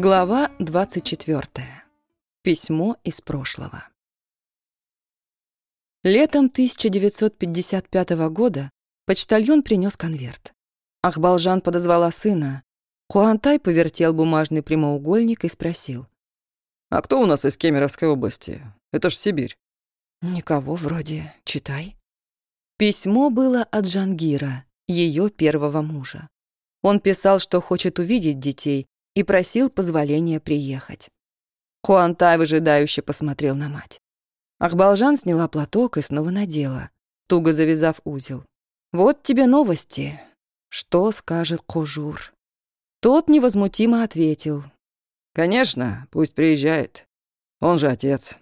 Глава 24. Письмо из прошлого. Летом 1955 года почтальон принес конверт. Ахбалжан подозвала сына. Хуантай повертел бумажный прямоугольник и спросил. «А кто у нас из Кемеровской области? Это ж Сибирь». «Никого вроде. Читай». Письмо было от Жангира, ее первого мужа. Он писал, что хочет увидеть детей, и просил позволения приехать. Хуантай выжидающе посмотрел на мать. Ахбалжан сняла платок и снова надела, туго завязав узел. «Вот тебе новости. Что скажет Кожур?» Тот невозмутимо ответил. «Конечно, пусть приезжает. Он же отец».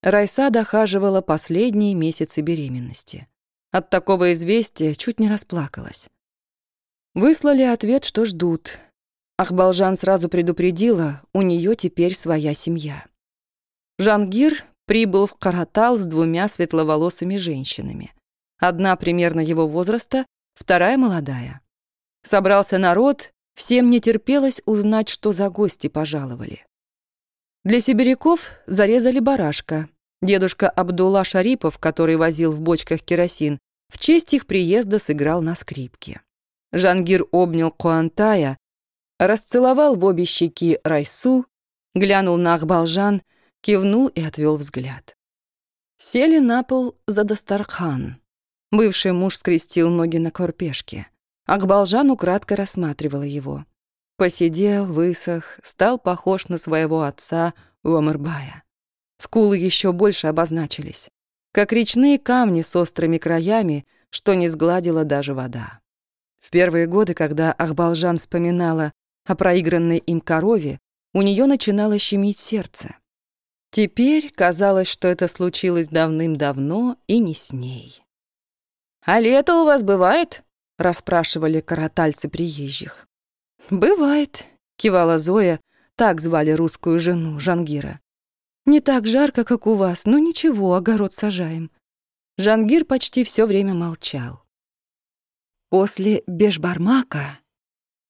Райса дохаживала последние месяцы беременности. От такого известия чуть не расплакалась. Выслали ответ, что ждут, Ахбалжан сразу предупредила, у нее теперь своя семья. Жангир прибыл в Каратал с двумя светловолосыми женщинами. Одна примерно его возраста, вторая молодая. Собрался народ, всем не терпелось узнать, что за гости пожаловали. Для сибиряков зарезали барашка. Дедушка Абдулла Шарипов, который возил в бочках керосин, в честь их приезда сыграл на скрипке. Жангир обнял Куантая, расцеловал в обе щеки Райсу, глянул на Акбалжан, кивнул и отвел взгляд. Сели на пол за дастархан. Бывший муж скрестил ноги на корпешке. Акбалжан украдкой рассматривала его. Посидел, высох, стал похож на своего отца Уамырбая. Скулы еще больше обозначились, как речные камни с острыми краями, что не сгладила даже вода. В первые годы, когда Ахбалжан вспоминала о проигранной им корове, у нее начинало щемить сердце. Теперь казалось, что это случилось давным-давно и не с ней. «А лето у вас бывает?» — расспрашивали каратальцы приезжих. «Бывает», — кивала Зоя, так звали русскую жену Жангира. «Не так жарко, как у вас, но ничего, огород сажаем». Жангир почти все время молчал. После бешбармака...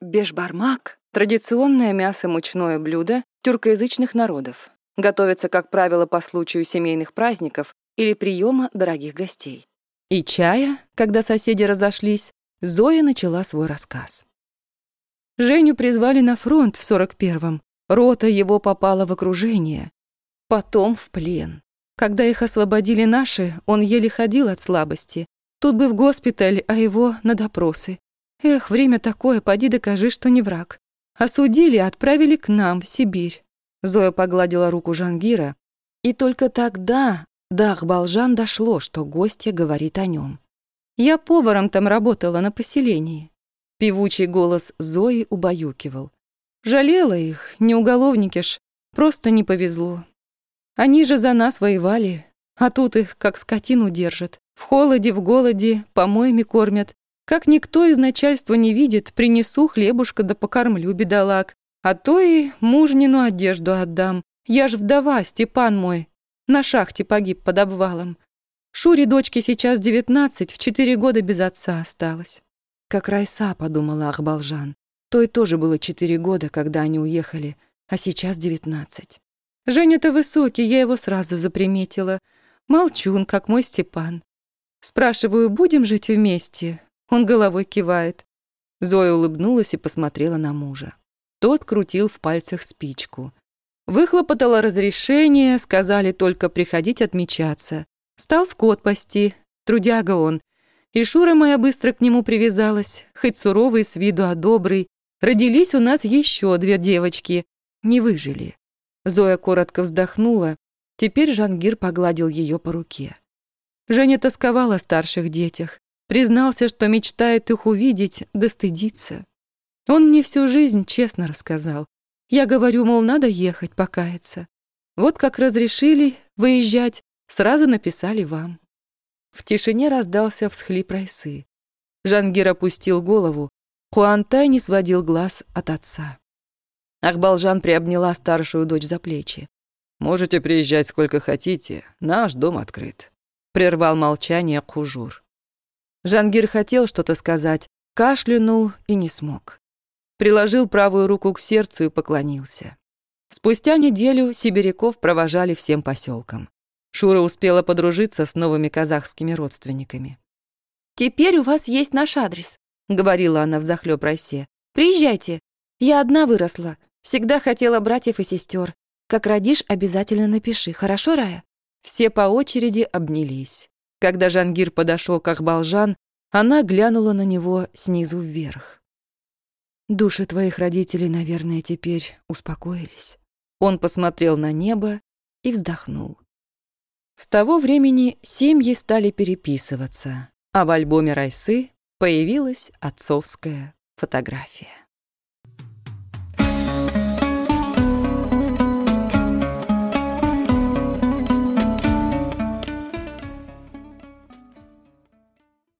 Бешбармак Традиционное мясо-мучное блюдо тюркоязычных народов. Готовится, как правило, по случаю семейных праздников или приема дорогих гостей. И чая, когда соседи разошлись, Зоя начала свой рассказ. Женю призвали на фронт в 41-м. Рота его попала в окружение. Потом в плен. Когда их освободили наши, он еле ходил от слабости. Тут бы в госпиталь, а его на допросы. Эх, время такое, поди докажи, что не враг. Осудили и отправили к нам, в Сибирь. Зоя погладила руку Жангира, и только тогда до Ахбалжан дошло, что гостья говорит о нем. Я поваром там работала на поселении. Певучий голос Зои убаюкивал. Жалела их, не уголовники ж, просто не повезло. Они же за нас воевали, а тут их как скотину держат. В холоде, в голоде, помоями кормят, как никто из начальства не видит, принесу хлебушка да покормлю бедолаг. А то и мужнину одежду отдам. Я ж вдова, Степан мой. На шахте погиб под обвалом. Шуре дочке сейчас девятнадцать, в четыре года без отца осталась. Как Райса, подумала Ахбалжан. Той тоже было четыре года, когда они уехали, а сейчас девятнадцать. Женя-то высокий, я его сразу заприметила. Молчун, как мой Степан. Спрашиваю, будем жить вместе? Он головой кивает. Зоя улыбнулась и посмотрела на мужа. Тот крутил в пальцах спичку. Выхлопотала разрешение, сказали только приходить отмечаться. Стал скот пасти, трудяга он. И Шура моя быстро к нему привязалась, хоть суровый с виду, а добрый. Родились у нас еще две девочки. Не выжили. Зоя коротко вздохнула. Теперь Жангир погладил ее по руке. Женя тосковала о старших детях. Признался, что мечтает их увидеть, да. Он мне всю жизнь честно рассказал. Я говорю, мол, надо ехать, покаяться. Вот как разрешили выезжать, сразу написали вам. В тишине раздался всхлип Райсы. Жангир опустил голову, Хуантай не сводил глаз от отца. Ахбалжан приобняла старшую дочь за плечи. «Можете приезжать сколько хотите, наш дом открыт», — прервал молчание Кужур. Жангир хотел что-то сказать, кашлянул и не смог. приложил правую руку к сердцу и поклонился. Спустя неделю сибиряков провожали всем поселкам. Шура успела подружиться с новыми казахскими родственниками. «Теперь у вас есть наш адрес», — говорила она взахлёб Россия. «Приезжайте. Я одна выросла. Всегда хотела братьев и сестер. Как родишь, обязательно напиши. Хорошо, Рая?» Все по очереди обнялись. Когда Жангир подошел к Ахбалжан, она глянула на него снизу вверх. «Души твоих родителей, наверное, теперь успокоились». Он посмотрел на небо и вздохнул. С того времени семьи стали переписываться, а в альбоме Райсы появилась отцовская фотография.